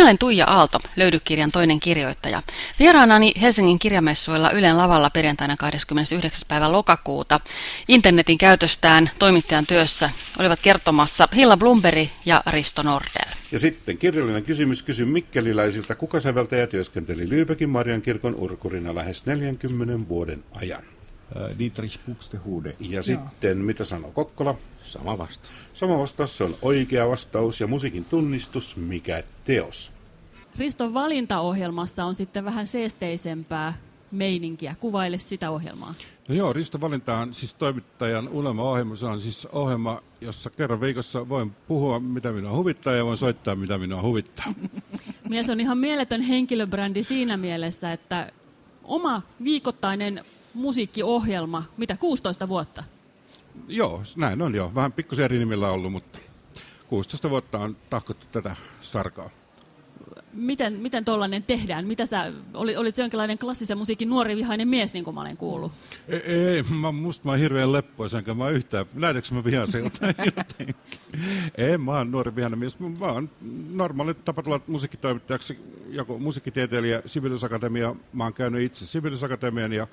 Minä olen Tuija Aalto, löydykirjan toinen kirjoittaja. Vieraanani Helsingin kirjamessuilla Ylen lavalla perjantaina 29. päivä lokakuuta internetin käytöstään toimittajan työssä olivat kertomassa Hilla Blumberi ja Risto Nordel. Ja sitten kirjallinen kysymys kysy Mikkeliläisiltä, kuka säveltäjä työskenteli Lyybekin Marian kirkon urkurina lähes 40 vuoden ajan. Äh, Dietrich Buxtehude. Ja sitten, mitä sanoo Kokkola? Sama vastaus. Sama vastaus, se on oikea vastaus ja musiikin tunnistus, mikä teos. Riston valintaohjelmassa on sitten vähän seesteisempää meininkiä. Kuvaile sitä ohjelmaa. No joo, Risto Valinta on siis toimittajan unelma-ohjelma. Se on siis ohjelma, jossa kerran viikossa voin puhua, mitä minua huvittaa ja voin soittaa, mitä minua huvittaa. Mies on ihan mieletön henkilöbrändi siinä mielessä, että oma viikoittainen musiikkiohjelma, mitä 16 vuotta? Joo, näin on jo. Vähän pikkusen eri nimillä ollut, mutta 16 vuotta on tahkottu tätä sarkaa. Miten, miten tollainen tehdään? Mitä sä, oli, olit se jonkinlainen klassisen musiikin nuori vihainen mies, niin kuin mä olen kuullut? Ei, ei mä, musta mä oon hirveän leppoisa, enkä mä yhtään, nähdäänkö mä vihaiselta Ei, mä oon nuori vihainen mies. Mä oon normaali tapa tulla musiikkitoimittajaksi, joku musiikkitieteilijä, Sibeliusakatemia. Mä oon käynyt itse Sibeliusakatemian ja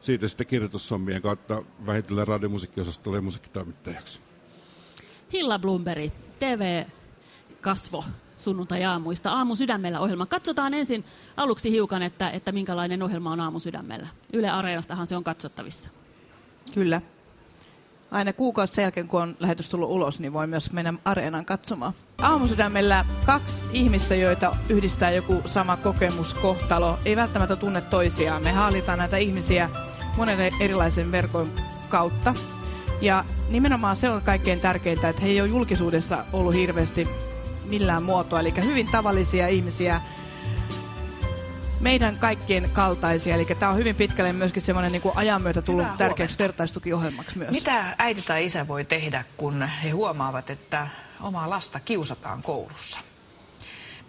siitä sitten kirjoitussommien kautta vähitellen radiomusiikkiosastolle ja musiikkitoimittajaksi. Hilla Blumberi, TV-kasvo sunnuntai-aamuista Aamu sydämellä ohjelma. Katsotaan ensin aluksi hiukan, että, että minkälainen ohjelma on Aamu sydämellä. Yle Areenastahan se on katsottavissa. Kyllä. Aina kuukausi sen jälkeen, kun on lähetys tullut ulos, niin voi myös mennä Areenaan katsomaan. Aamusydämellä kaksi ihmistä, joita yhdistää joku sama kokemus, kohtalo, ei välttämättä tunne toisiaan. Me haalitaan näitä ihmisiä monen erilaisen verkon kautta. Ja nimenomaan se on kaikkein tärkeintä, että he ei ole julkisuudessa ollut hirveästi millään muotoa. Eli hyvin tavallisia ihmisiä, meidän kaikkien kaltaisia. Eli tämä on hyvin pitkälle myöskin semmoinen niin ajan myötä tullut Hyvää tärkeäksi huomenta. vertaistukiohjelmaksi myös. Mitä äiti tai isä voi tehdä, kun he huomaavat, että omaa lasta kiusataan koulussa?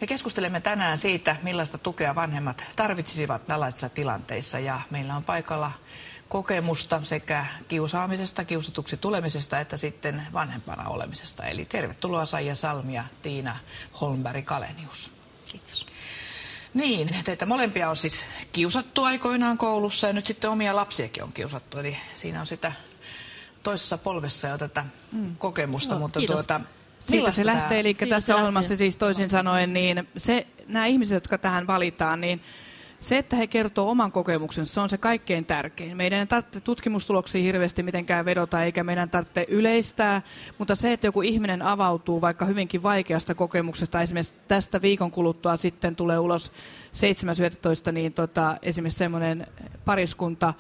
Me keskustelemme tänään siitä, millaista tukea vanhemmat tarvitsisivat tällaisissa tilanteissa. Ja meillä on paikalla kokemusta sekä kiusaamisesta, kiusatuksi tulemisesta että sitten vanhempana olemisesta. Eli tervetuloa Saija Salmi ja Tiina Holmberg-Kalenius. Kiitos. Niin, teitä molempia on siis kiusattu aikoinaan koulussa ja nyt sitten omia lapsiakin on kiusattu. Eli siinä on sitä toisessa polvessa jo tätä mm. kokemusta, no, mutta kiitos. tuota, siitä se lähtee, eli Siitä tässä ohjelmassa siis toisin sanoen, niin se, nämä ihmiset, jotka tähän valitaan, niin se, että he kertoo oman kokemuksensa, se on se kaikkein tärkein. Meidän ei tarvitse tutkimustuloksia hirveästi mitenkään vedota, eikä meidän tarvitse yleistää, mutta se, että joku ihminen avautuu vaikka hyvinkin vaikeasta kokemuksesta, esimerkiksi tästä viikon kuluttua sitten tulee ulos 7.11, niin tota, esimerkiksi semmoinen pariskunta,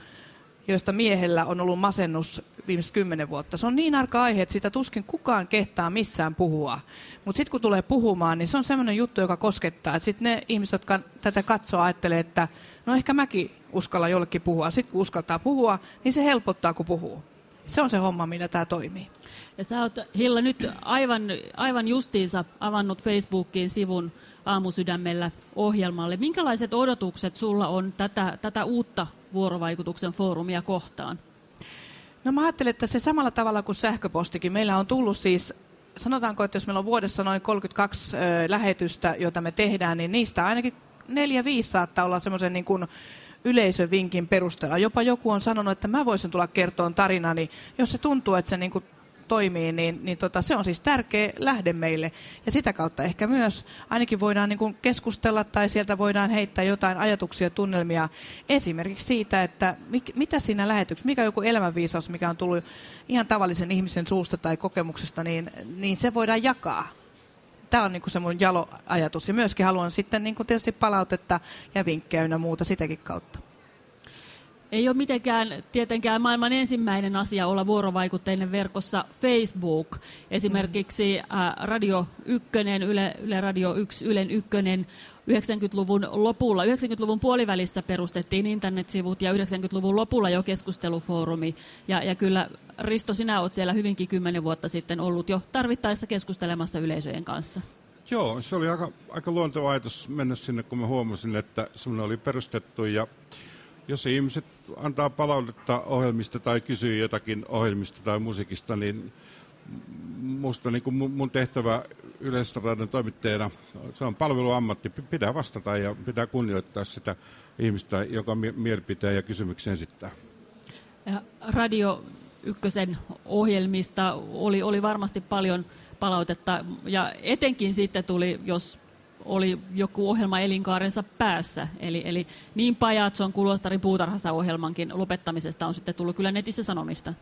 joista miehellä on ollut masennus viimeiset kymmenen vuotta. Se on niin arka aihe, että sitä tuskin kukaan kehtaa missään puhua. Mutta sitten kun tulee puhumaan, niin se on semmoinen juttu, joka koskettaa. Sitten ne ihmiset, jotka tätä katsoo, ajattelee, että no ehkä mäkin uskalla jollekin puhua. Sitten kun uskaltaa puhua, niin se helpottaa, kun puhuu. Se on se homma, millä tämä toimii. Ja sä oot, Hilla, nyt aivan, aivan justiinsa avannut Facebookiin sivun aamusydämellä ohjelmalle. Minkälaiset odotukset sulla on tätä, tätä uutta vuorovaikutuksen foorumia kohtaan? No mä ajattelen, että se samalla tavalla kuin sähköpostikin. Meillä on tullut siis, sanotaanko, että jos meillä on vuodessa noin 32 ö, lähetystä, joita me tehdään, niin niistä ainakin neljä, viisi saattaa olla semmoisen niin kuin yleisövinkin perusteella. Jopa joku on sanonut, että mä voisin tulla kertoon tarinani, jos se tuntuu, että se niin kuin toimii, niin, niin tota, se on siis tärkeä lähde meille. Ja sitä kautta ehkä myös ainakin voidaan niin kuin keskustella tai sieltä voidaan heittää jotain ajatuksia ja tunnelmia esimerkiksi siitä, että mik, mitä siinä lähetyksessä, mikä on joku elämänviisaus, mikä on tullut ihan tavallisen ihmisen suusta tai kokemuksesta, niin, niin se voidaan jakaa. Tämä on niin kuin se mun jalo ajatus. Ja myöskin haluan sitten niin kuin tietysti palautetta ja vinkkejä ynnä muuta sitäkin kautta. Ei ole mitenkään tietenkään maailman ensimmäinen asia olla vuorovaikutteinen verkossa Facebook. Esimerkiksi ää, Radio 1, Yle, Yle Radio 1, Ylen 1, 90-luvun lopulla, 90-luvun puolivälissä perustettiin internetsivut ja 90-luvun lopulla jo keskustelufoorumi. Ja, ja kyllä Risto, sinä olet siellä hyvinkin kymmenen vuotta sitten ollut jo tarvittaessa keskustelemassa yleisöjen kanssa. Joo, se oli aika, aika luonteva ajatus mennä sinne, kun mä huomasin, että semmoinen oli perustettu ja jos ihmiset antaa palautetta ohjelmista tai kysyy jotakin ohjelmista tai musiikista, niin musta niin kuin mun tehtävä yleisradion toimittajana, se on palveluammatti, pitää vastata ja pitää kunnioittaa sitä ihmistä, joka mielipiteen ja kysymyksen esittää. Radio Ykkösen ohjelmista oli, oli varmasti paljon palautetta ja etenkin sitten tuli, jos oli joku ohjelma elinkaarensa päässä. Eli, eli niin Pajatson kuin Luostarin puutarhassa ohjelmankin lopettamisesta on sitten tullut kyllä netissä sanomista.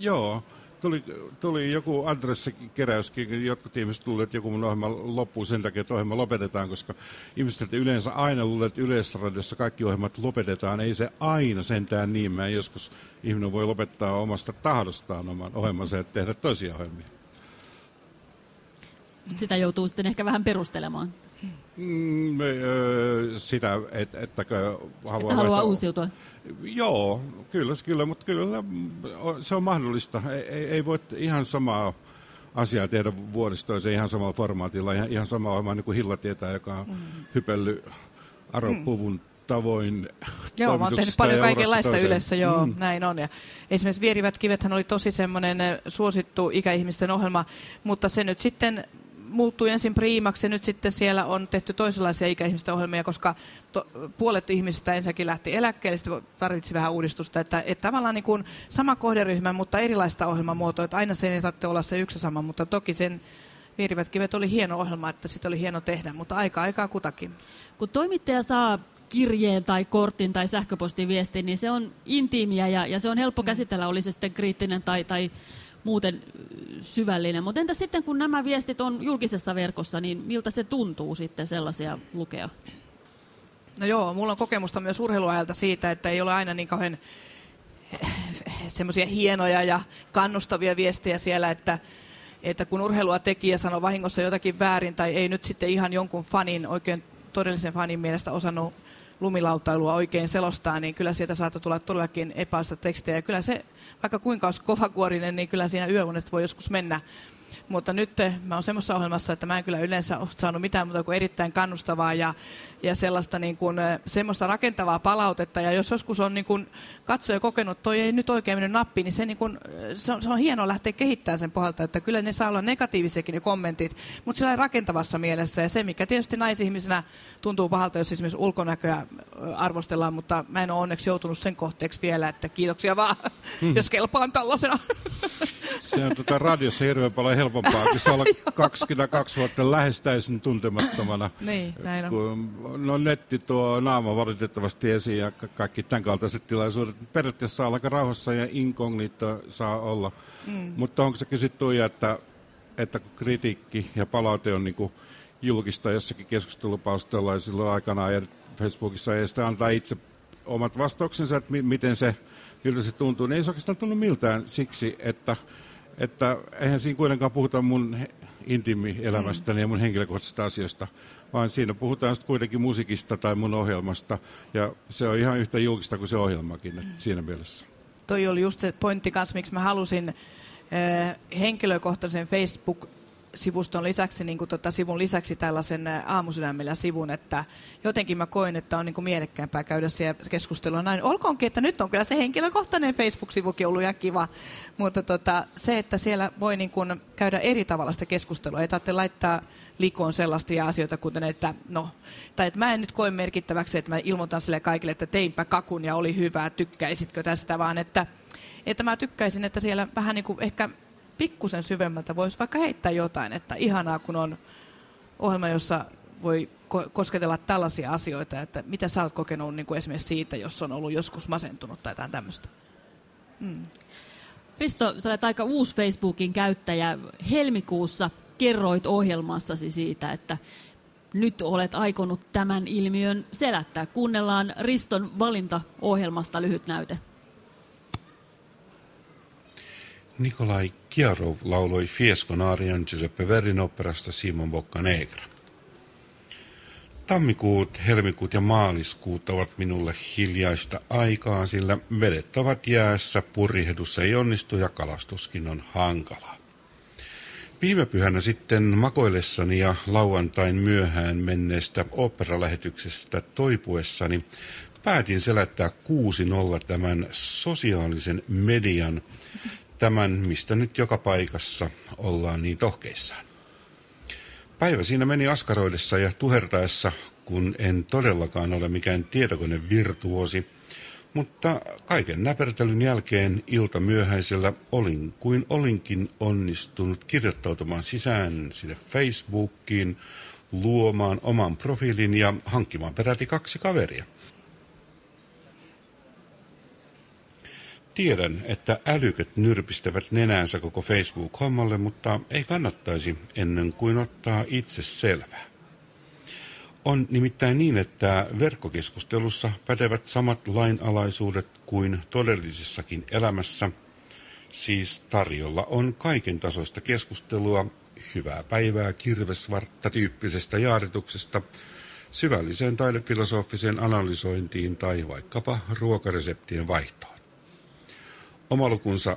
Joo, tuli, tuli joku adressikeräyskin, jotkut ihmiset luulivat, että joku mun ohjelma loppuu sen takia, että ohjelma lopetetaan, koska ihmiset yleensä aina luulee, että yleisradiossa kaikki ohjelmat lopetetaan. Ei se aina sentään niin. Mä joskus ihminen voi lopettaa omasta tahdostaan oman ohjelmansa ja tehdä toisia ohjelmia. Sitä joutuu sitten ehkä vähän perustelemaan. Mm, sitä, et, ettäkö haluaa, että haluaa uusiutua. Joo, kyllä, kyllä, mutta kyllä se on mahdollista. Ei, ei, ei voi ihan samaa asiaa tehdä vuodesta toiseen ihan samalla formaatilla, ihan, ihan sama ohjelma niin kuin Hilla tietää, joka on mm. hypellyt aropuvun mm. tavoin Joo, mä oon tehnyt paljon kaikenlaista yleensä, joo, mm. näin on. Ja esimerkiksi Vierivät kivethän oli tosi semmoinen suosittu ikäihmisten ohjelma, mutta se nyt sitten muuttui ensin priimaksi ja nyt sitten siellä on tehty toisenlaisia ikäihmisten ohjelmia, koska to, puolet ihmisistä ensinnäkin lähti eläkkeelle, sitten tarvitsi vähän uudistusta, että, että tavallaan niin kuin sama kohderyhmä, mutta erilaista ohjelmamuotoa, että aina se ei tarvitse olla se yksi sama, mutta toki sen Viirivät kivet oli hieno ohjelma, että sitä oli hieno tehdä, mutta aika aikaa kutakin. Kun toimittaja saa kirjeen tai kortin tai sähköpostiviestin, niin se on intiimiä ja, ja se on helppo käsitellä, oli se sitten kriittinen tai, tai muuten syvällinen. Mutta entä sitten, kun nämä viestit on julkisessa verkossa, niin miltä se tuntuu sitten sellaisia lukea? No joo, mulla on kokemusta myös urheiluajalta siitä, että ei ole aina niin kauhean semmoisia hienoja ja kannustavia viestejä siellä, että, että kun urheilua tekijä sanoo vahingossa jotakin väärin tai ei nyt sitten ihan jonkun fanin, oikein todellisen fanin mielestä osannut lumilautailua oikein selostaa, niin kyllä sieltä saattoi tulla todellakin epäistä tekstejä. Ja kyllä se, vaikka kuinka olisi kovakuorinen, niin kyllä siinä yöunet voi joskus mennä mutta nyt eh, mä oon semmoisessa ohjelmassa, että mä en kyllä yleensä ole saanut mitään muuta kuin erittäin kannustavaa ja, ja sellaista niin kuin, eh, semmoista rakentavaa palautetta. Ja jos joskus on niin kuin katsoja kokenut, toi ei nyt oikein mennyt nappi, niin se, niin kuin, eh, se, on, se on hienoa lähteä kehittämään sen pohjalta, että kyllä ne saa olla negatiivisiakin ne kommentit, mutta sillä rakentavassa mielessä. Ja se, mikä tietysti naisihmisenä tuntuu pahalta, jos esimerkiksi ulkonäköä arvostellaan, mutta mä en ole onneksi joutunut sen kohteeksi vielä, että kiitoksia vaan, mm. jos kelpaan tällaisena. Se on tuota radiossa hirveän paljon helpompaa, kun olla 22 vuotta lähes täysin tuntemattomana. niin, näin on. Kun, no netti tuo naama valitettavasti esiin ja kaikki tämän kaltaiset tilaisuudet. Periaatteessa saa aika rauhassa ja inkognito saa olla. Mm. Mutta onko se kysytty, että, että kun kritiikki ja palaute on niin kuin julkista jossakin keskustelupalstoilla ja silloin aikanaan ja Facebookissa ei sitä antaa itse omat vastauksensa, että miten se miltä se tuntuu, niin ei se oikeastaan tunnu miltään siksi, että, että eihän siinä kuitenkaan puhuta mun intiimielämästäni ja mun henkilökohtaisista asioista, vaan siinä puhutaan sitten kuitenkin musiikista tai mun ohjelmasta, ja se on ihan yhtä julkista kuin se ohjelmakin että siinä mielessä. Toi oli just se pointti kanssa, miksi mä halusin äh, henkilökohtaisen Facebook sivuston lisäksi, niin kuin tota, sivun lisäksi tällaisen aamusydämellä sivun, että jotenkin mä koin, että on niin kuin mielekkäämpää käydä siellä keskustelua näin. Olkoonkin, että nyt on kyllä se henkilökohtainen Facebook-sivukin ollut ja kiva, mutta tota, se, että siellä voi niin kuin käydä eri tavalla sitä keskustelua, ei tarvitse laittaa likoon sellaisia asioita, kuten että no, tai että mä en nyt koe merkittäväksi, että mä ilmoitan sille kaikille, että teinpä kakun ja oli hyvää, tykkäisitkö tästä, vaan että, että mä tykkäisin, että siellä vähän niin kuin ehkä pikkusen syvemmältä voisi vaikka heittää jotain, että ihanaa kun on ohjelma, jossa voi ko- kosketella tällaisia asioita, että mitä sä oot kokenut niin kuin esimerkiksi siitä, jos on ollut joskus masentunut tai jotain tämmöistä. Mm. Risto, sä olet aika uusi Facebookin käyttäjä. Helmikuussa kerroit ohjelmassasi siitä, että nyt olet aikonut tämän ilmiön selättää. Kuunnellaan Riston valintaohjelmasta lyhyt näyte. Nikolai Kiarov lauloi Fiesconarian Giuseppe Verrin operasta Simon Boccanegra. Tammikuut, helmikuut ja maaliskuut ovat minulle hiljaista aikaa, sillä vedet ovat jäässä, purjehdus ei onnistu ja kalastuskin on hankalaa. Viime pyhänä sitten makoillessani ja lauantain myöhään menneestä operalähetyksestä toipuessani päätin selättää 6-0 tämän sosiaalisen median tämän, mistä nyt joka paikassa ollaan niin tohkeissaan. Päivä siinä meni askaroidessa ja tuhertaessa, kun en todellakaan ole mikään tietokonevirtuosi, mutta kaiken näpertelyn jälkeen ilta myöhäisellä olin kuin olinkin onnistunut kirjoittautumaan sisään sinne Facebookiin, luomaan oman profiilin ja hankkimaan peräti kaksi kaveria. Tiedän, että älyköt nyrpistävät nenänsä koko Facebook-hommalle, mutta ei kannattaisi ennen kuin ottaa itse selvää. On nimittäin niin, että verkkokeskustelussa pätevät samat lainalaisuudet kuin todellisessakin elämässä. Siis tarjolla on kaiken tasoista keskustelua, hyvää päivää kirvesvartta tyyppisestä jaarituksesta, syvälliseen taidefilosofiseen analysointiin tai vaikkapa ruokareseptien vaihtoon. Omalukunsa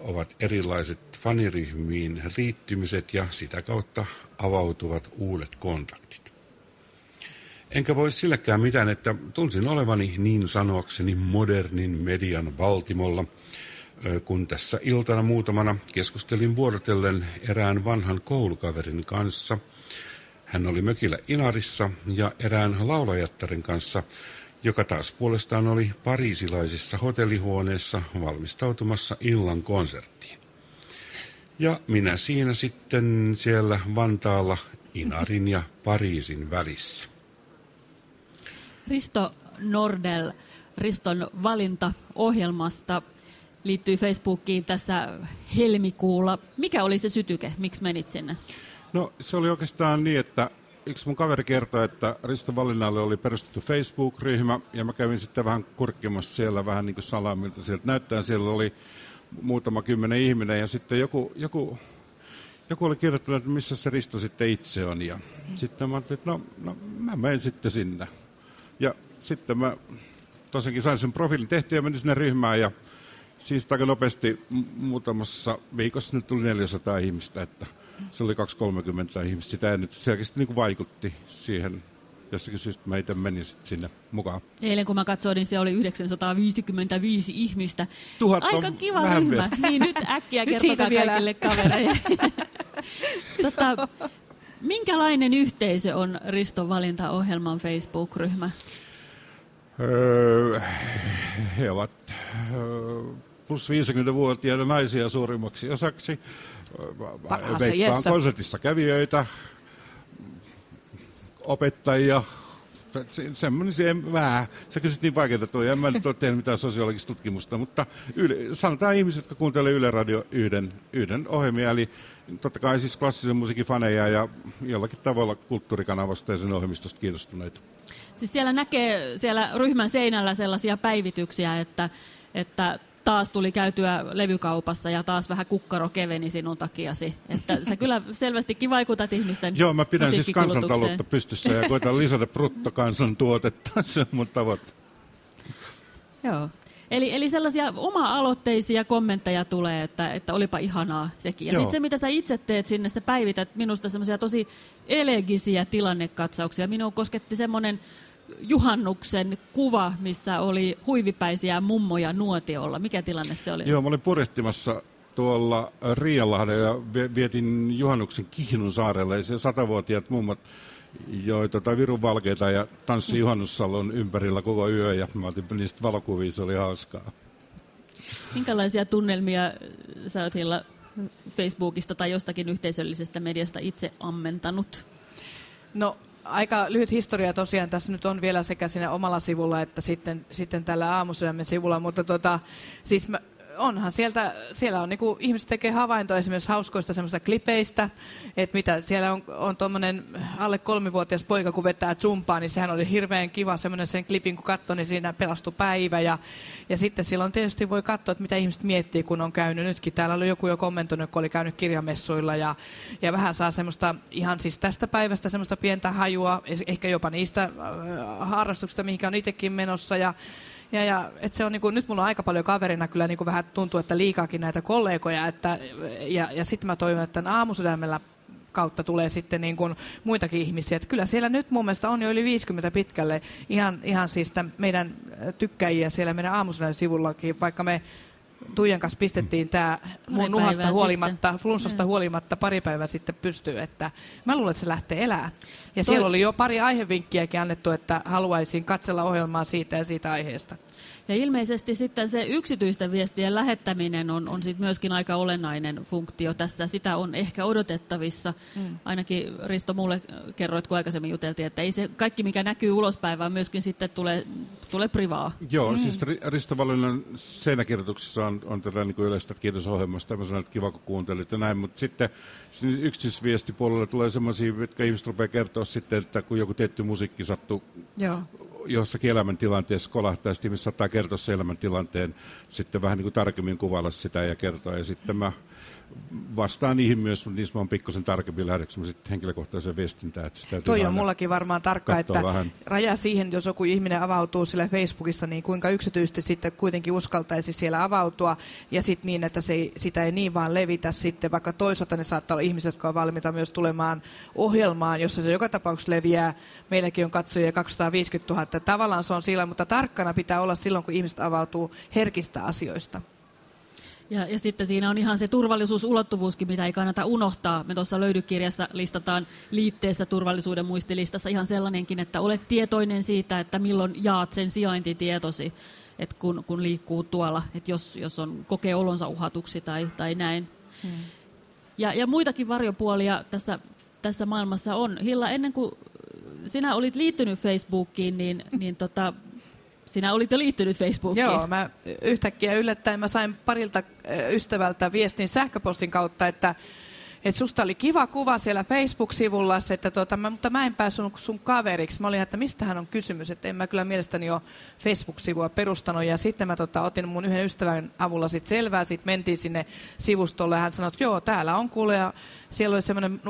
ovat erilaiset faniryhmiin liittymiset ja sitä kautta avautuvat uudet kontaktit. Enkä voi silläkään mitään, että tunsin olevani niin sanoakseni modernin median valtimolla, kun tässä iltana muutamana keskustelin vuorotellen erään vanhan koulukaverin kanssa. Hän oli mökillä Inarissa ja erään laulajattaren kanssa – joka taas puolestaan oli pariisilaisessa hotellihuoneessa valmistautumassa illan konserttiin. Ja minä siinä sitten siellä Vantaalla Inarin ja Pariisin välissä. Risto Nordel, Riston valintaohjelmasta liittyi Facebookiin tässä helmikuulla. Mikä oli se sytyke? Miksi menit sinne? No se oli oikeastaan niin, että yksi mun kaveri kertoi, että Risto Valinnalle oli perustettu Facebook-ryhmä, ja mä kävin sitten vähän kurkkimassa siellä vähän niin kuin salaa, miltä sieltä näyttää. Siellä oli muutama kymmenen ihminen, ja sitten joku, joku, joku oli kirjoittanut, että missä se Risto sitten itse on. Ja sitten mä ajattelin, että no, no mä menen sitten sinne. Ja sitten mä tosiaankin sain sen profiilin tehtyä ja menin sinne ryhmään, ja siis aika nopeasti muutamassa viikossa tuli 400 ihmistä, että se oli 230 ihmistä sitä ennen, että se selkeästi niin kuin vaikutti siihen jossakin syystä mä itse menin sit sinne mukaan. Eilen kun mä katsoin, niin se oli 955 ihmistä. Tuhat Aika kiva ryhmä. Niin nyt äkkiä kertokaa kaikille kavereille. tota, minkälainen yhteisö on Riston valintaohjelman Facebook-ryhmä? Öö, he ovat öö, plus 50-vuotiaita naisia suurimmaksi osaksi veikkaan konsertissa kävijöitä, opettajia, semmoinen se, vähän, sä kysyt niin vaikeaa tuo, en mä nyt ole tehnyt mitään sosiologista tutkimusta, mutta yle, sanotaan ihmiset, jotka kuuntelevat Yle Radio yhden, yhden ohjelmia, eli totta kai siis klassisen musiikin faneja ja jollakin tavalla kulttuurikanavasta ja sen ohjelmistosta kiinnostuneita. Siis siellä näkee siellä ryhmän seinällä sellaisia päivityksiä, että, että taas tuli käytyä levykaupassa ja taas vähän kukkaro keveni sinun takiasi. Että sä kyllä selvästikin vaikutat ihmisten Joo, mä pidän siis kansantaloutta pystyssä ja koitan lisätä bruttokansantuotetta. Se on mun tavoite. Joo. Eli, eli sellaisia oma-aloitteisia kommentteja tulee, että, että olipa ihanaa sekin. Ja sitten se, mitä sä itse teet sinne, sä päivität minusta semmoisia tosi elegisiä tilannekatsauksia. Minun kosketti semmoinen juhannuksen kuva, missä oli huivipäisiä mummoja nuotiolla. Mikä tilanne se oli? Joo, mä olin purjehtimassa tuolla Riianlahden ja vietin juhannuksen Kihnun saarelle. Ja se satavuotiaat mummat joi tota virun valkeita ja tanssi juhannussalon ympärillä koko yö ja mä otin niistä valokuvia, se oli hauskaa. Minkälaisia tunnelmia sä oot Hilla Facebookista tai jostakin yhteisöllisestä mediasta itse ammentanut? No aika lyhyt historia tosiaan. Tässä nyt on vielä sekä siinä omalla sivulla että sitten, sitten tällä aamusydämen sivulla, mutta tota, siis mä, onhan sieltä, siellä on niinku, ihmiset tekee havaintoa esimerkiksi hauskoista semmoista klipeistä, että mitä siellä on, on tuommoinen alle kolmivuotias poika, kun vetää zumpaa, niin sehän oli hirveän kiva semmoinen sen klipin, kun katsoi, niin siinä pelastui päivä. Ja, ja sitten silloin tietysti voi katsoa, että mitä ihmiset miettii, kun on käynyt nytkin. Täällä oli joku jo kommentoinut, kun oli käynyt kirjamessuilla ja, ja vähän saa semmoista ihan siis tästä päivästä semmoista pientä hajua, ehkä jopa niistä äh, harrastuksista, mihinkä on itsekin menossa. Ja, ja, ja et se on niinku, nyt mulla on aika paljon kaverina kyllä niinku vähän tuntuu, että liikaakin näitä kollegoja. Että, ja ja sitten mä toivon, että aamusydämellä kautta tulee sitten niin kuin muitakin ihmisiä. Että kyllä siellä nyt mun mielestä on jo yli 50 pitkälle ihan, ihan siis meidän tykkäjiä siellä meidän aamusydämen sivullakin, vaikka me Tuijan kanssa pistettiin tämä mun nuhasta huolimatta, sitten. flunssasta huolimatta pari päivää sitten pystyy, että mä luulen, että se lähtee elää. Ja Toi- siellä oli jo pari aihevinkkiäkin annettu, että haluaisin katsella ohjelmaa siitä ja siitä aiheesta. Ja ilmeisesti sitten se yksityisten viestien lähettäminen on, on sit myöskin aika olennainen funktio tässä. Sitä on ehkä odotettavissa. Mm. Ainakin Risto mulle kerroit, kun aikaisemmin juteltiin, että ei se kaikki, mikä näkyy ulospäin, vaan myöskin sitten tulee, tulee privaa. Joo, mm. siis Ri- Risto Valinnan seinäkirjoituksessa on, on tätä niin kuin yleistä kiitosohjelmasta. Mä sanoin, että kiva kun kuuntelit ja näin, mutta sitten yksityisviestipuolella tulee sellaisia, jotka ihmiset rupeaa kertoa sitten, että kun joku tietty musiikki sattuu Joo. Jossakin elämäntilanteessa kolahtaa, ja sitten saattaa kertoa sen elämäntilanteen, sitten vähän niin kuin tarkemmin kuvailla sitä ja kertoa, ja sitten mä vastaan niihin myös, mutta niissä mä oon pikkusen tarkemmin lähdöksi sitten henkilökohtaiseen viestintään. Että täytyy Toi on mullakin varmaan tarkka, että vähän. raja siihen, jos joku ihminen avautuu sillä Facebookissa, niin kuinka yksityisesti sitten kuitenkin uskaltaisi siellä avautua ja sitten niin, että se ei, sitä ei niin vaan levitä sitten, vaikka toisaalta ne saattaa olla ihmiset, jotka on valmiita myös tulemaan ohjelmaan, jossa se joka tapauksessa leviää. Meilläkin on katsojia 250 000. Tavallaan se on sillä, mutta tarkkana pitää olla silloin, kun ihmiset avautuu herkistä asioista. Ja, ja sitten siinä on ihan se turvallisuusulottuvuuskin, mitä ei kannata unohtaa. Me tuossa löydykirjassa listataan liitteessä turvallisuuden muistilistassa ihan sellainenkin, että olet tietoinen siitä, että milloin jaat sen sijaintitietosi, että kun, kun liikkuu tuolla, että jos, jos on, kokee olonsa uhatuksi tai, tai näin. Hmm. Ja, ja muitakin varjopuolia tässä, tässä maailmassa on. Hilla, ennen kuin sinä olit liittynyt Facebookiin, niin, niin tota, sinä olit jo liittynyt Facebookiin. Joo, mä yhtäkkiä yllättäen mä sain parilta ystävältä viestin sähköpostin kautta, että että susta oli kiva kuva siellä Facebook-sivulla, että tota, mä, mutta mä en päässyt sun kaveriksi. Mä olin, että mistähän on kysymys, että en mä kyllä mielestäni ole Facebook-sivua perustanut. Ja sitten mä tota, otin mun yhden ystävän avulla sit selvää, sitten mentiin sinne sivustolle ja hän sanoi, että joo, täällä on kuule. Ja siellä oli semmoinen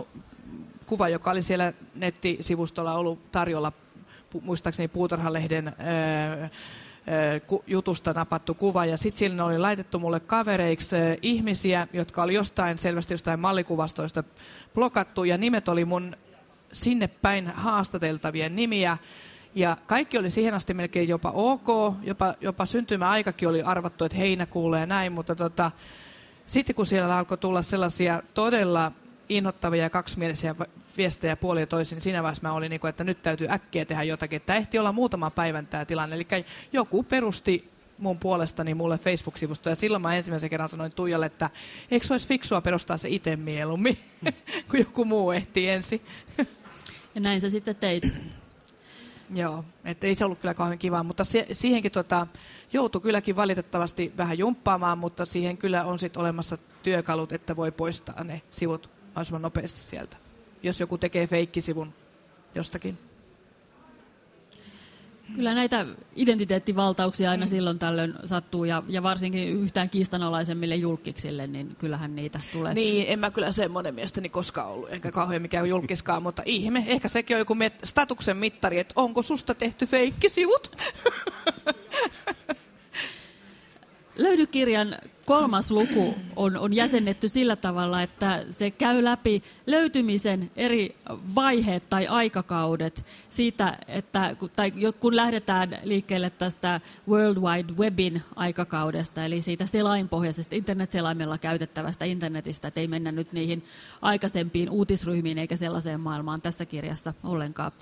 kuva, joka oli siellä nettisivustolla ollut tarjolla, muistaakseni Puutarhalehden jutusta napattu kuva. Ja sitten sinne oli laitettu mulle kavereiksi ihmisiä, jotka oli jostain selvästi jostain mallikuvastoista blokattu. Ja nimet oli mun sinne päin haastateltavien nimiä. Ja kaikki oli siihen asti melkein jopa ok, jopa, jopa syntymäaikakin oli arvattu, että heinäkuulle ja näin, mutta tota, sitten kun siellä alkoi tulla sellaisia todella inhottavia ja kaksimielisiä viestejä puoli ja toisin, niin siinä vaiheessa mä olin, niin kuin, että nyt täytyy äkkiä tehdä jotakin. Että ehti olla muutaman päivän tämä tilanne. Eli joku perusti mun puolestani mulle Facebook-sivusto ja silloin mä ensimmäisen kerran sanoin Tuijalle, että eikö se olisi fiksua perustaa se itse mieluummin, kun joku muu ehti ensin. Ja näin sä sitten teit. Joo, että ei se ollut kyllä kauhean kivaa, mutta se, siihenkin tota, joutui kylläkin valitettavasti vähän jumppaamaan, mutta siihen kyllä on sitten olemassa työkalut, että voi poistaa ne sivut mahdollisimman nopeasti sieltä, jos joku tekee feikkisivun jostakin. Kyllä näitä identiteettivaltauksia aina silloin tällöin sattuu ja, ja varsinkin yhtään kiistanalaisemmille julkiksille, niin kyllähän niitä tulee. Niin, en mä kyllä semmoinen mielestäni koskaan ollut, enkä kauhean mikään julkiskaan, mutta ihme, ehkä sekin on joku met- statuksen mittari, että onko susta tehty feikkisivut? Löydykirjan kolmas luku on, on jäsennetty sillä tavalla, että se käy läpi löytymisen eri vaiheet tai aikakaudet siitä, että tai kun lähdetään liikkeelle tästä World Wide Webin aikakaudesta, eli siitä selainpohjaisesta internetselaimella käytettävästä internetistä, että ei mennä nyt niihin aikaisempiin uutisryhmiin eikä sellaiseen maailmaan tässä kirjassa ollenkaan.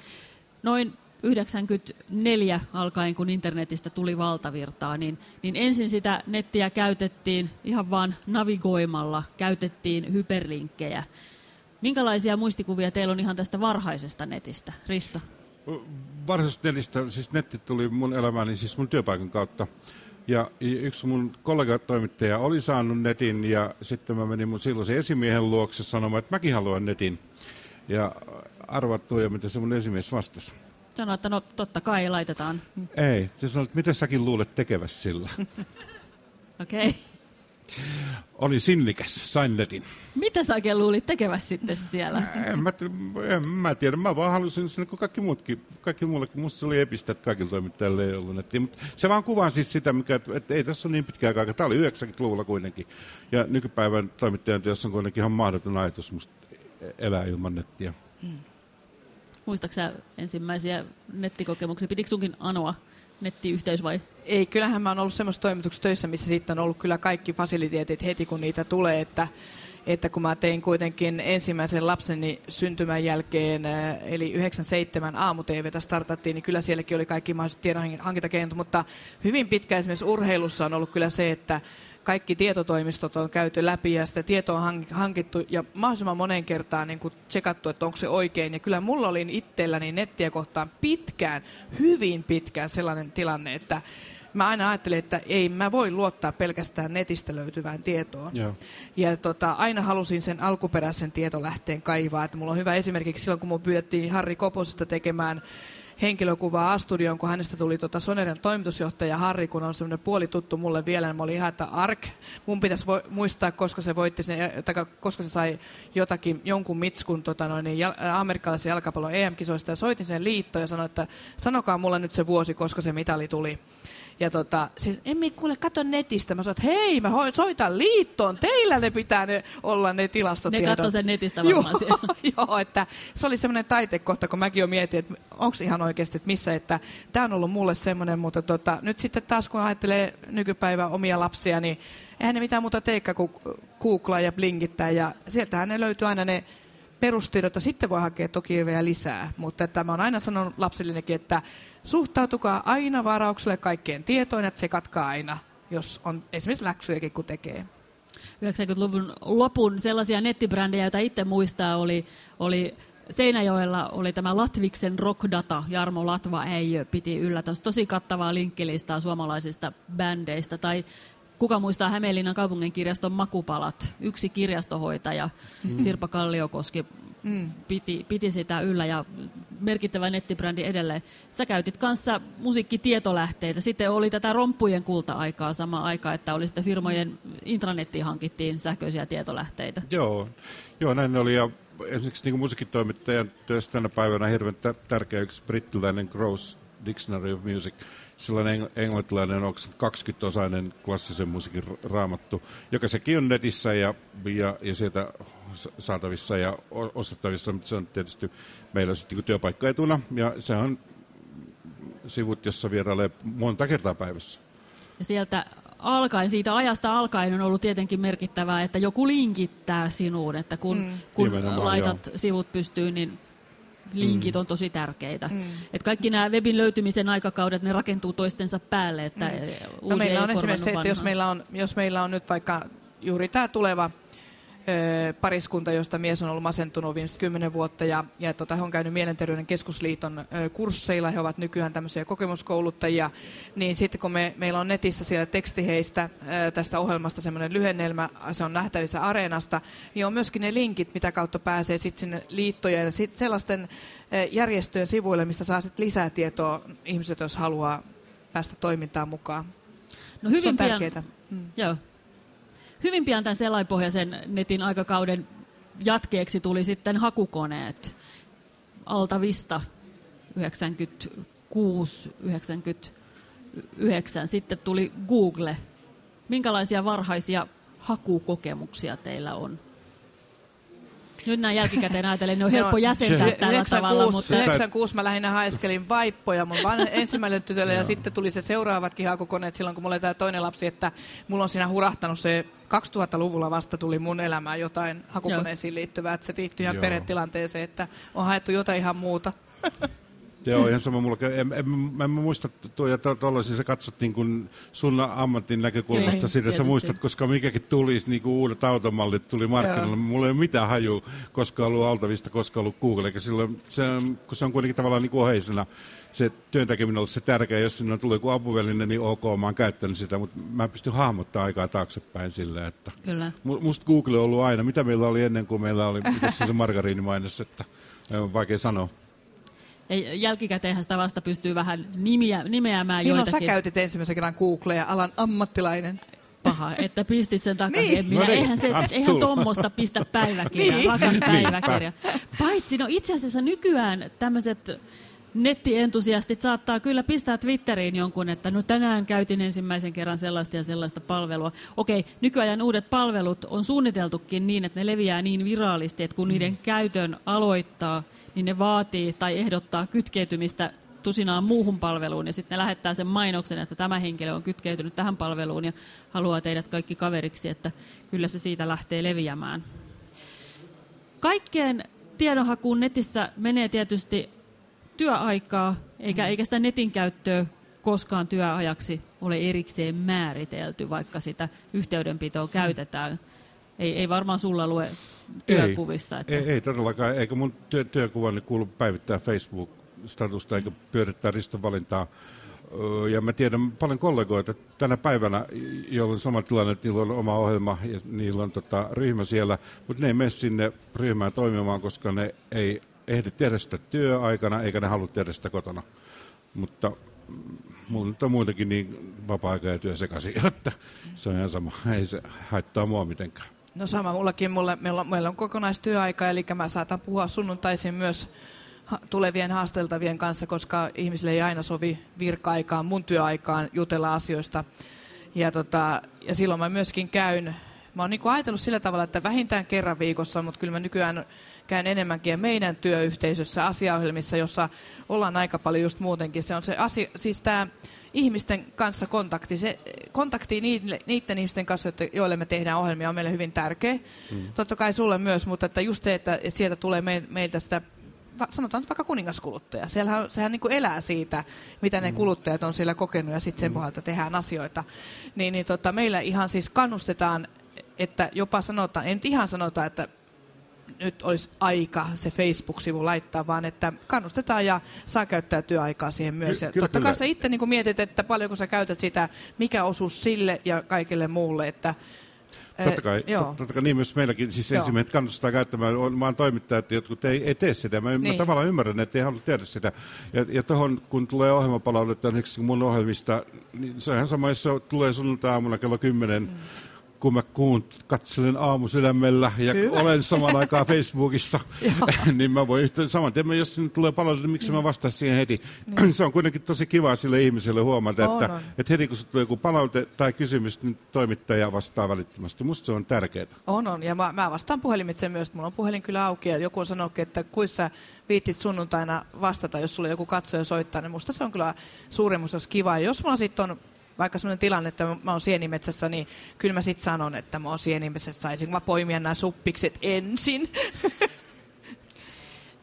Noin 94 alkaen, kun internetistä tuli valtavirtaa, niin, niin ensin sitä nettiä käytettiin ihan vaan navigoimalla, käytettiin hyperlinkkejä. Minkälaisia muistikuvia teillä on ihan tästä varhaisesta netistä, Risto? Varsinaisesta netistä, siis netti tuli mun elämääni siis mun työpaikan kautta. Ja yksi mun kollegatoimittaja oli saanut netin ja sitten mä menin mun silloisen esimiehen luokse sanomaan, että mäkin haluan netin. Ja arvattu ja mitä se mun esimies vastasi. Sanoit, että no totta kai laitetaan. Ei, se sanoi, että mitä säkin luulet tekevässä sillä. Okei. Okay. Oli sinnikäs, sain netin. Mitä sä oikein luulit tekevässä sitten siellä? En mä, en mä tiedä, mä vaan halusin sinne kuin kaikki muutkin, kaikki muullekin. Musta se oli epistä, että kaikilla toimittajilla ei ollut nettiä. Mutta se vaan kuvaa siis sitä, mikä, että, että ei tässä ole niin pitkää aikaa. Tämä oli 90-luvulla kuitenkin. Ja nykypäivän toimittajan työssä on kuitenkin ihan mahdoton ajatus musta elää ilman nettiä. Muistaaksä ensimmäisiä nettikokemuksia? Pitikö sunkin anoa nettiyhteys vai? Ei, kyllähän mä oon ollut semmoisessa toimituksessa töissä, missä sitten on ollut kyllä kaikki fasiliteetit heti, kun niitä tulee, että että kun mä tein kuitenkin ensimmäisen lapseni syntymän jälkeen, äh, eli 97 aamu-TVtä startattiin, niin kyllä sielläkin oli kaikki mahdolliset tiedonhankintakeinot, mutta hyvin pitkä esimerkiksi urheilussa on ollut kyllä se, että kaikki tietotoimistot on käyty läpi ja sitä tietoa on hankittu ja mahdollisimman monen kertaan niin kuin tsekattu, että onko se oikein. Ja kyllä mulla oli itselläni nettiä kohtaan pitkään, hyvin pitkään sellainen tilanne, että mä aina ajattelin, että ei mä voi luottaa pelkästään netistä löytyvään tietoon. Joo. Ja tota, aina halusin sen alkuperäisen tietolähteen kaivaa. Että mulla on hyvä esimerkiksi silloin, kun mun pyydettiin Harri Koposesta tekemään henkilökuvaa A-studioon, kun hänestä tuli tota Sonerin toimitusjohtaja Harri, kun on semmoinen puoli tuttu mulle vielä, niin mä olin ihan, että Ark, mun pitäisi vo- muistaa, koska se voitti sen, tai koska se sai jotakin, jonkun mitskun tota noin, niin jal- amerikkalaisen jalkapallon EM-kisoista, ja soitin sen liittoon ja sanoin, että sanokaa mulle nyt se vuosi, koska se mitali tuli. Ja tota, siis Emmi, kuule, kato netistä. Mä sanoin, että hei, mä soitan liittoon. Teillä ne pitää ne olla ne tilastotiedot. Ne katso sen netistä varmaan joo, joo, että se oli semmoinen taitekohta, kun mäkin jo mietin, että onko ihan oikeasti, että missä, että tämä on ollut mulle semmoinen, mutta tota, nyt sitten taas kun ajattelee nykypäivän omia lapsia, niin eihän ne mitään muuta teikkaa kuin googlaa ja blinkittää ja sieltähän ne löytyy aina ne perustiedot sitten voi hakea toki vielä lisää. Mutta että mä oon aina sanonut lapsillenekin, että suhtautukaa aina varaukselle kaikkeen tietoon, että se katkaa aina, jos on esimerkiksi läksyjäkin kun tekee. 90-luvun lopun sellaisia nettibrändejä, joita itse muistaa, oli, oli Seinäjoella oli tämä Latviksen Rockdata, Jarmo Latva ei piti yllä tosi kattavaa linkkilistaa suomalaisista bändeistä, tai kuka muistaa Hämeenlinnan kaupunginkirjaston Makupalat, yksi kirjastohoitaja, mm. Sirpa Kalliokoski mm. piti, piti sitä yllä ja merkittävä nettibrändi edelleen. Sä käytit kanssa musiikkitietolähteitä. Sitten oli tätä romppujen kulta-aikaa sama aika, että oli sitten firmojen intranettiin hankittiin sähköisiä tietolähteitä. Joo, Joo näin oli. Ja esimerkiksi niin musiikkitoimittajan työssä tänä päivänä hirveän tärkeä yksi brittiläinen Gross Dictionary of Music – sellainen englantilainen, onko 20-osainen klassisen musiikin raamattu, joka sekin on netissä ja, ja, ja sieltä saatavissa ja ostettavissa, mutta se on tietysti meillä sitten niin työpaikkaetuna ja se on sivut, jossa vierailee monta kertaa päivässä. Ja sieltä alkaen, siitä ajasta alkaen on ollut tietenkin merkittävää, että joku linkittää sinuun, että kun, mm. kun laitat joo. sivut pystyyn, niin linkit mm. on tosi tärkeitä. Mm. Et kaikki nämä webin löytymisen aikakaudet, ne rakentuu toistensa päälle. Että mm. no meillä on esimerkiksi se, että jos meillä on, jos meillä on nyt vaikka juuri tämä tuleva pariskunta, josta mies on ollut masentunut viimeiset kymmenen vuotta ja, ja tota, he on käynyt Mielenterveyden keskusliiton kursseilla, he ovat nykyään tämmöisiä kokemuskouluttajia, niin sitten kun me, meillä on netissä siellä teksti heistä ö, tästä ohjelmasta semmoinen lyhennelmä, se on nähtävissä Areenasta, niin on myöskin ne linkit, mitä kautta pääsee sitten sinne liittojen ja sitten sellaisten järjestöjen sivuille, mistä saa sitten lisää tietoa ihmiset, jos haluaa päästä toimintaan mukaan. No hyvin se on tärkeää. Mm. Joo, hyvin pian tämän selaipohjaisen netin aikakauden jatkeeksi tuli sitten hakukoneet. Altavista 96, 99. Sitten tuli Google. Minkälaisia varhaisia hakukokemuksia teillä on? Nyt näin jälkikäteen ajatellen, ne on helppo jäsentää se, tällä 96, tavalla. Mutta... 96 mä lähinnä haeskelin vaippoja mun ensimmäiselle tytölle ja sitten tuli se seuraavatkin hakukoneet silloin, kun mulla oli tämä toinen lapsi, että mulla on siinä hurahtanut se 2000-luvulla vasta tuli mun elämään jotain hakukoneisiin liittyvää, että se liittyy ihan perhetilanteeseen, että on haettu jotain ihan muuta. Joo, ihan sama mulla. En, en, en, en muista, tuo ja tuollaisia sä katsot niin kuin sun ammatin näkökulmasta niin, sitä, sä muistat, koska mikäkin tulisi, niin kuin uudet automallit tuli markkinoille. Mulla ei ole mitään haju, koska ollut Altavista, koska ollut Google, eikä silloin, se, kun se on kuitenkin tavallaan niin kuin oheisena se työntekeminen on ollut se tärkeä, jos sinne tulee joku apuväline, niin ok, mä oon käyttänyt sitä, mutta mä pystyn hahmottamaan aikaa taaksepäin silleen, että Kyllä. musta Google on ollut aina, mitä meillä oli ennen kuin meillä oli, mitä se, se margariinimainos, että on vaikea sanoa. Jälkikäteenhän sitä vasta pystyy vähän nimiä, nimeämään Milloin joitakin. sä käytit ensimmäisen kerran Googlea, alan ammattilainen? paha, että pistit sen takaisin. niin. minä, no niin, eihän, se, eihän tuommoista pistä päiväkirjaa, niin. rakas päiväkirja. Paitsi, no itse asiassa nykyään tämmöiset nettientusiastit saattaa kyllä pistää Twitteriin jonkun, että no tänään käytin ensimmäisen kerran sellaista ja sellaista palvelua. Okei, nykyajan uudet palvelut on suunniteltukin niin, että ne leviää niin viraalisti, että kun mm. niiden käytön aloittaa, niin ne vaatii tai ehdottaa kytkeytymistä tusinaan muuhun palveluun ja sitten ne lähettää sen mainoksen, että tämä henkilö on kytkeytynyt tähän palveluun ja haluaa teidät kaikki kaveriksi, että kyllä se siitä lähtee leviämään. Kaikkeen tiedonhakuun netissä menee tietysti työaikaa, eikä, eikä sitä netin käyttöä koskaan työajaksi ole erikseen määritelty, vaikka sitä yhteydenpitoa käytetään. Ei, ei varmaan sulla lue työkuvissa. Ei, että... ei, ei todellakaan, eikä mun työ, työkuvani kuulu päivittää Facebook-statusta eikä pyörittää ristovalintaa. Ja mä tiedän paljon kollegoita tänä päivänä, joilla on sama tilanne, että niillä on oma ohjelma ja niillä on tota, ryhmä siellä, mutta ne ei mene sinne ryhmään toimimaan, koska ne ei ehdi tehdä sitä työaikana eikä ne halua tehdä sitä kotona. Mutta mulla on muitakin niin vapaa-aika ja työ sekaisin, että se on ihan sama. Ei se haittaa mua mitenkään. No sama mullakin. Mulle, meillä, on, meillä on kokonaistyöaika, eli mä saatan puhua sunnuntaisin myös tulevien haasteltavien kanssa, koska ihmisille ei aina sovi virka-aikaan, mun työaikaan jutella asioista. Ja, tota, ja silloin mä myöskin käyn, mä oon niin ajatellut sillä tavalla, että vähintään kerran viikossa, mutta kyllä mä nykyään käyn enemmänkin meidän työyhteisössä asiaohjelmissa, jossa ollaan aika paljon just muutenkin. Se on se asia, siis tämä ihmisten kanssa kontakti, se kontakti niiden, niiden ihmisten kanssa, joille me tehdään ohjelmia, on meille hyvin tärkeä. Mm. Totta kai sulle myös, mutta että just se, että, että sieltä tulee meiltä sitä sanotaan vaikka kuningaskuluttaja. Siellähän, sehän niin kuin elää siitä, mitä ne mm. kuluttajat on siellä kokenut ja sitten sen mm. pohjalta tehdään asioita. Niin, niin tota, meillä ihan siis kannustetaan, että jopa sanotaan, en nyt ihan sanota, että nyt olisi aika se Facebook-sivu laittaa, vaan että kannustetaan ja saa käyttää työaikaa siihen myös. Ky- ja totta kai sä itse niin mietit, että paljonko sä käytät sitä, mikä osuus sille ja kaikille muulle, että Totta kai, to, totta kai niin myös meilläkin, siis esimerkiksi kannustaa käyttämään, on, mä oon toimittaja, että jotkut ei, ei tee sitä. Mä, niin. mä tavallaan ymmärrän, että ei halua tehdä sitä. Ja, ja tuohon, kun tulee ohjelmapalautetta, esimerkiksi mun ohjelmista, niin se on ihan sama, jos se tulee sunnuntai-aamuna kello 10, mm kun mä kuun, katselen aamusydämellä ja Hyvä. olen saman aikaan Facebookissa, niin mä voin yhtä saman tien, jos sinne tulee palautetta, niin miksi mä vastaan siihen heti. Niin. Se on kuitenkin tosi kiva sille ihmiselle huomata, on, että, on. että heti kun tulee joku palaute tai kysymys, niin toimittaja vastaa välittömästi. Musta se on tärkeää. On, on. Ja mä, mä vastaan puhelimitse myös. Mulla on puhelin kyllä auki ja joku sanonut, että kuissa viittit sunnuntaina vastata, jos sulle joku katsoja soittaa, niin musta se on kyllä suuremmus, jos kiva. Ja jos mulla sitten on vaikka sellainen tilanne, että mä oon sienimetsässä, niin kyllä mä sitten sanon, että mä oon sienimetsässä, saisinko mä poimia nämä suppikset ensin.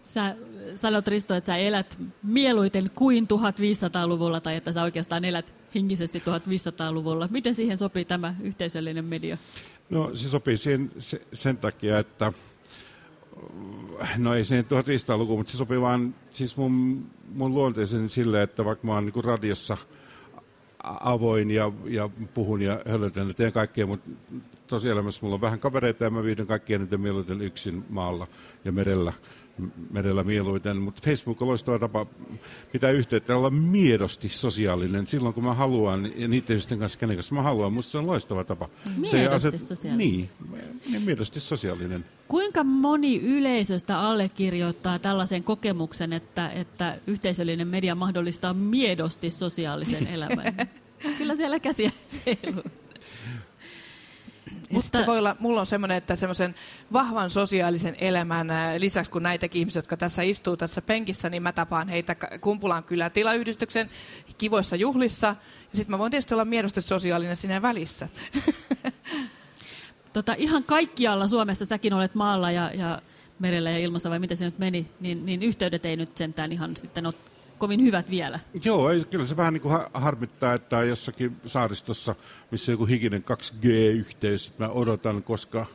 Sä sanot Risto, että sä elät mieluiten kuin 1500-luvulla tai että sä oikeastaan elät henkisesti 1500-luvulla. Miten siihen sopii tämä yhteisöllinen media? No se sopii siihen, sen takia, että no ei siihen 1500-luku, mutta se sopii vaan siis mun, mun luonteeseen sille, että vaikka mä oon niin radiossa – avoin ja, ja puhun ja höllötän ja teen kaikkea, mutta tosielämässä mulla on vähän kavereita ja mä viihdyn kaikkien eniten mieluiten yksin maalla ja merellä merellä mieluiten, mutta Facebook on loistava tapa pitää yhteyttä olla miedosti sosiaalinen silloin, kun mä haluan, ja niiden ihmisten kanssa, kenen kanssa mä haluan. Musta se on loistava tapa. Miedosti se aset... sosiaalinen? Niin, niin, miedosti sosiaalinen. Kuinka moni yleisöstä allekirjoittaa tällaisen kokemuksen, että, että yhteisöllinen media mahdollistaa miedosti sosiaalisen elämän? Kyllä siellä käsiä mutta... Se voi olla, mulla on semmoinen, että semmoisen vahvan sosiaalisen elämän lisäksi, kun näitäkin ihmisiä, jotka tässä istuu tässä penkissä, niin mä tapaan heitä Kumpulan kyllä tilayhdistyksen kivoissa juhlissa. Ja sitten mä voin tietysti olla miedosti sosiaalinen siinä välissä. Tota, ihan kaikkialla Suomessa, säkin olet maalla ja, ja merellä ja ilmassa, vai miten se nyt meni, niin, niin yhteydet ei nyt sentään ihan sitten ole kovin hyvät vielä. Joo, ei, kyllä se vähän niin kuin harmittaa, että jossakin saaristossa, missä joku hikinen 2G-yhteys, mä odotan, koska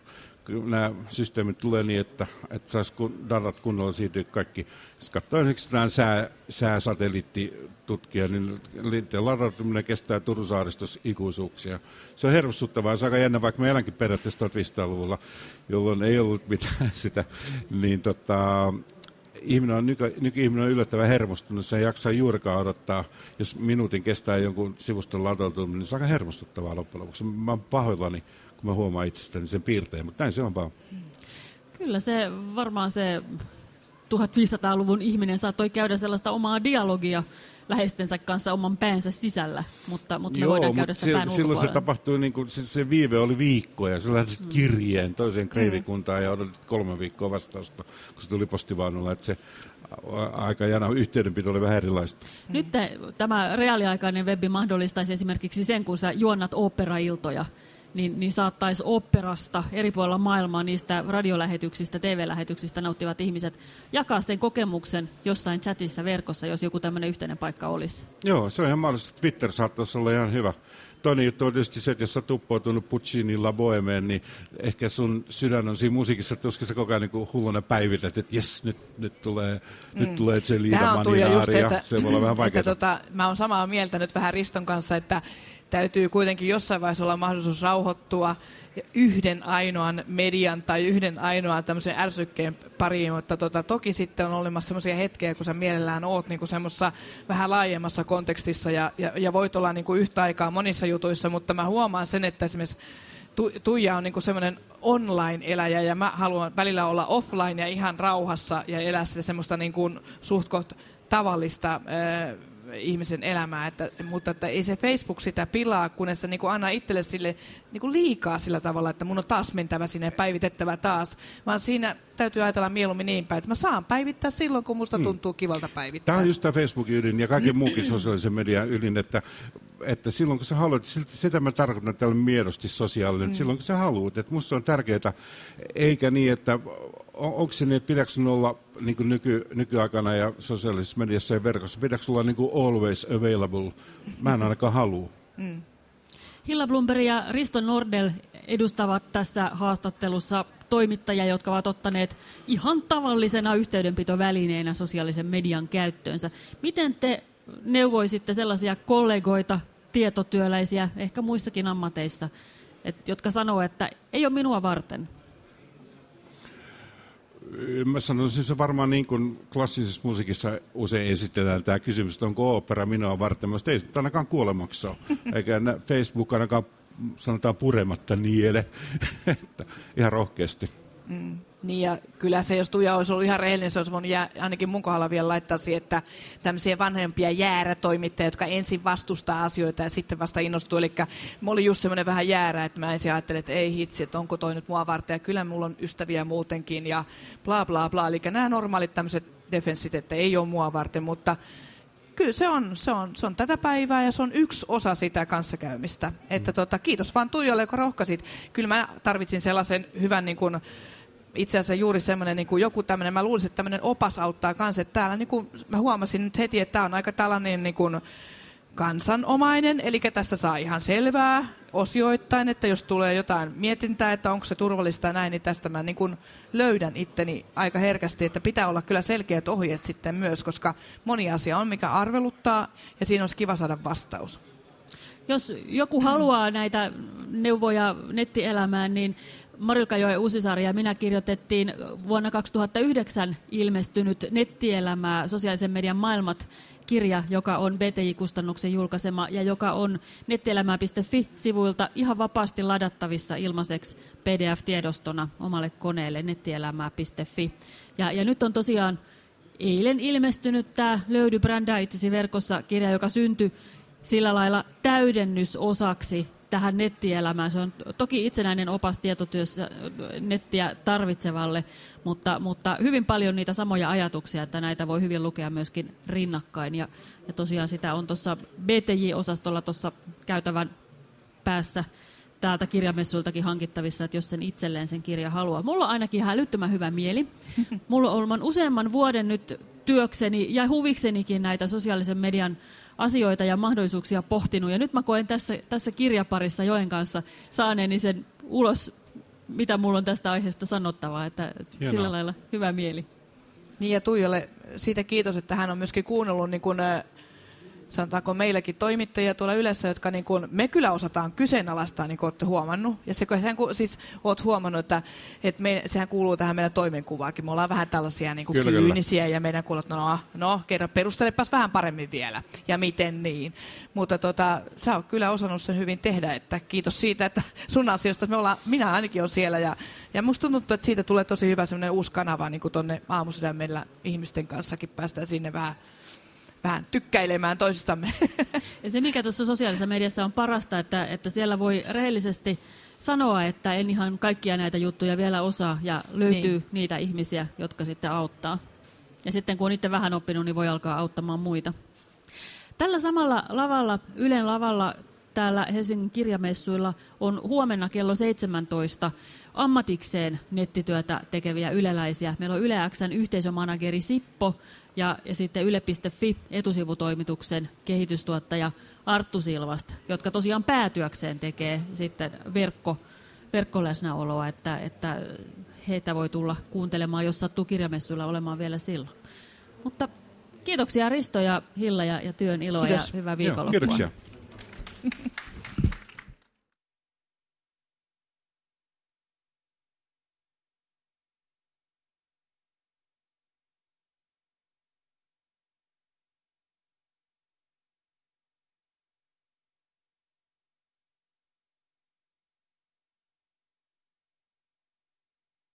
nämä systeemit tulee niin, että, että saisi kun, datat kunnolla siitä kaikki. Jos katsoo esimerkiksi nämä sää, sääsatelliittitutkia, niin linteen ladautuminen kestää Turun saaristossa ikuisuuksia. Se on hermostuttavaa, se on aika jännä, vaikka mä elänkin periaatteessa 1500-luvulla, jolloin ei ollut mitään sitä, niin tota, ihminen on, nyky, nykyihminen on yllättävän hermostunut, se ei jaksa juurikaan odottaa, jos minuutin kestää jonkun sivuston latautuminen, niin se on aika hermostuttavaa loppujen lopuksi. Mä oon pahoillani, kun mä huomaan itsestäni sen piirteen, mutta näin se on vaan. Kyllä se varmaan se 1500-luvun ihminen saattoi käydä sellaista omaa dialogia läheistensä kanssa oman päänsä sisällä, mutta, mutta Joo, me voidaan käydä sitä pään silloin se tapahtui, niin kuin, se, se viive oli viikkoja. Sä lähdit mm. kirjeen toiseen kreivikuntaan ja odotit kolme viikkoa vastausta, kun se tuli postivaunulla. Että se aikajana yhteydenpito oli vähän erilaista. Nyt tämä reaaliaikainen webbi mahdollistaisi esimerkiksi sen, kun sä juonnat operailtoja, niin, niin saattaisi operasta eri puolilla maailmaa niistä radiolähetyksistä, TV-lähetyksistä nauttivat ihmiset jakaa sen kokemuksen jossain chatissa verkossa, jos joku tämmöinen yhteinen paikka olisi. Joo, se on ihan mahdollista. Twitter saattaisi olla ihan hyvä. On tietysti se, että jos sä tuppoutunut Puccinilla Bohemeen, niin ehkä sun sydän on siinä musiikissa, että sä koko ajan niin hulluna päivität, että jes, nyt, nyt tulee, mm. nyt tulee Celina Maninaari, ja se voi olla vähän vaikeaa. tota, mä oon samaa mieltä nyt vähän Riston kanssa, että täytyy kuitenkin jossain vaiheessa olla mahdollisuus rauhoittua yhden ainoan median tai yhden ainoan tämmöisen ärsykkeen pariin, mutta tota, toki sitten on olemassa semmoisia hetkiä, kun sä mielellään oot niin semmoisessa vähän laajemmassa kontekstissa ja, ja, ja voit olla niin kuin yhtä aikaa monissa jutuissa, mutta mä huomaan sen, että esimerkiksi tu, Tuija on niin semmoinen online-eläjä ja mä haluan välillä olla offline ja ihan rauhassa ja elää sitä semmoista niin kuin suht tavallista ihmisen elämää, että, mutta että ei se Facebook sitä pilaa, kunnes se niin kuin anna itselle sille niin kuin liikaa sillä tavalla, että mun on taas mentävä sinne ja päivitettävä taas, vaan siinä täytyy ajatella mieluummin niin päin, että mä saan päivittää silloin, kun musta hmm. tuntuu hmm. kivalta päivittää. Tämä on just tämä Facebookin ydin ja kaiken muukin sosiaalisen median ydin, että, että silloin kun sä haluat, sitä mä tarkoitan tällä miedosti sosiaalinen, hmm. silloin kun sä haluat, että musta on tärkeää, eikä niin, että on, onko se niin, että pidäkö olla niin kuin nyky, nykyaikana ja sosiaalisessa mediassa ja verkossa, pidäkö olla niin kuin always available? Mä en ainakaan halua. Mm. Hilla Blumberg ja Risto Nordel edustavat tässä haastattelussa toimittajia, jotka ovat ottaneet ihan tavallisena yhteydenpitovälineenä sosiaalisen median käyttöönsä. Miten te neuvoisitte sellaisia kollegoita, tietotyöläisiä, ehkä muissakin ammateissa, et, jotka sanoo, että ei ole minua varten? Mä sanoisin se varmaan niin kuin klassisessa musiikissa usein esitetään tämä kysymys, että onko opera minua varten. Mä ei se ainakaan kuolemaksa eikä Facebook ainakaan sanotaan purematta niele. ihan rohkeasti. Mm. Niin ja kyllä se, jos Tuija olisi ollut ihan rehellinen, se olisi voinut jää, ainakin mun kohdalla vielä laittaa siihen, että tämmöisiä vanhempia jäärätoimittajia, jotka ensin vastustaa asioita ja sitten vasta innostuu. Eli mä olin just semmoinen vähän jäärä, että mä ensin ajattelin, että ei hitsi, että onko toi nyt mua varten ja kyllä mulla on ystäviä muutenkin ja bla bla bla. Eli nämä normaalit tämmöiset defenssit, että ei ole mua varten, mutta kyllä se on, se, on, se on tätä päivää ja se on yksi osa sitä kanssakäymistä. Että mm. tota, kiitos vaan Tuijalle, joka rohkasit. Kyllä mä tarvitsin sellaisen hyvän niin kuin, itse asiassa juuri semmoinen niin kuin joku tämmöinen, mä luulisin, että tämmöinen opas auttaa kanssa, että täällä niin kuin, mä huomasin nyt heti, että tämä on aika tällainen niin kuin, kansanomainen, eli tästä saa ihan selvää osioittain, että jos tulee jotain mietintää, että onko se turvallista ja näin, niin tästä mä niin kuin löydän itteni aika herkästi, että pitää olla kyllä selkeät ohjeet sitten myös, koska moni asia on, mikä arveluttaa, ja siinä olisi kiva saada vastaus. Jos joku haluaa näitä neuvoja nettielämään, niin Marilka Joe Uusisaari ja minä kirjoitettiin vuonna 2009 ilmestynyt nettielämää sosiaalisen median maailmat kirja, joka on BTI-kustannuksen julkaisema ja joka on nettielämää.fi-sivuilta ihan vapaasti ladattavissa ilmaiseksi PDF-tiedostona omalle koneelle nettielämää.fi. Ja, ja nyt on tosiaan eilen ilmestynyt tämä Löydy brändää itsesi verkossa kirja, joka syntyi sillä lailla täydennysosaksi tähän nettielämään. Se on toki itsenäinen opas tietotyössä nettiä tarvitsevalle, mutta, mutta hyvin paljon niitä samoja ajatuksia, että näitä voi hyvin lukea myöskin rinnakkain. Ja, ja tosiaan sitä on tuossa BTJ-osastolla tuossa käytävän päässä täältä kirjamessuiltakin hankittavissa, että jos sen itselleen sen kirja haluaa. Mulla on ainakin ihan älyttömän hyvä mieli. Mulla on useamman vuoden nyt työkseni ja huviksenikin näitä sosiaalisen median asioita ja mahdollisuuksia pohtinut. Ja nyt mä koen tässä, tässä kirjaparissa Joen kanssa saaneeni sen ulos, mitä mulla on tästä aiheesta sanottavaa. Että Hienoa. sillä lailla hyvä mieli. Niin ja Tuijalle siitä kiitos, että hän on myöskin kuunnellut niin kuin, sanotaanko meilläkin toimittajia tuolla yleensä, jotka niin kuin, me kyllä osataan kyseenalaistaa, niin kuin olette huomannut. Ja se, sehän, siis olet huomannut, että, että me, sehän kuuluu tähän meidän toimenkuvaakin. Me ollaan vähän tällaisia niin kuin kyllä, kyynisiä kyllä. ja meidän kuulut, no, no kerran perustelepas vähän paremmin vielä. Ja miten niin. Mutta tota, sä oot kyllä osannut sen hyvin tehdä, että kiitos siitä, että sun asioista me ollaan, minä ainakin on siellä ja ja musta tuntuu, että siitä tulee tosi hyvä semmoinen uusi kanava niin kuin tuonne aamusydämellä ihmisten kanssakin päästään sinne vähän vähän tykkäilemään toisistamme. Ja se, mikä tuossa sosiaalisessa mediassa on parasta, että, että siellä voi rehellisesti sanoa, että en ihan kaikkia näitä juttuja vielä osaa ja löytyy niin. niitä ihmisiä, jotka sitten auttaa. Ja sitten kun on itse vähän oppinut, niin voi alkaa auttamaan muita. Tällä samalla lavalla, Ylen lavalla täällä Helsingin kirjamessuilla on huomenna kello 17 ammatikseen nettityötä tekeviä yleläisiä. Meillä on Yle Xn yhteisömanageri Sippo ja, ja sitten Yle.fi etusivutoimituksen kehitystuottaja Arttu Silvast, jotka tosiaan päätyökseen tekee sitten verkko, verkkoläsnäoloa, että, että heitä voi tulla kuuntelemaan, jos sattuu kirjamessuilla olemaan vielä silloin. Mutta kiitoksia Risto ja Hilla ja, ja työn iloa Kiitos. ja hyvää viikonloppua. Joo, kiitoksia.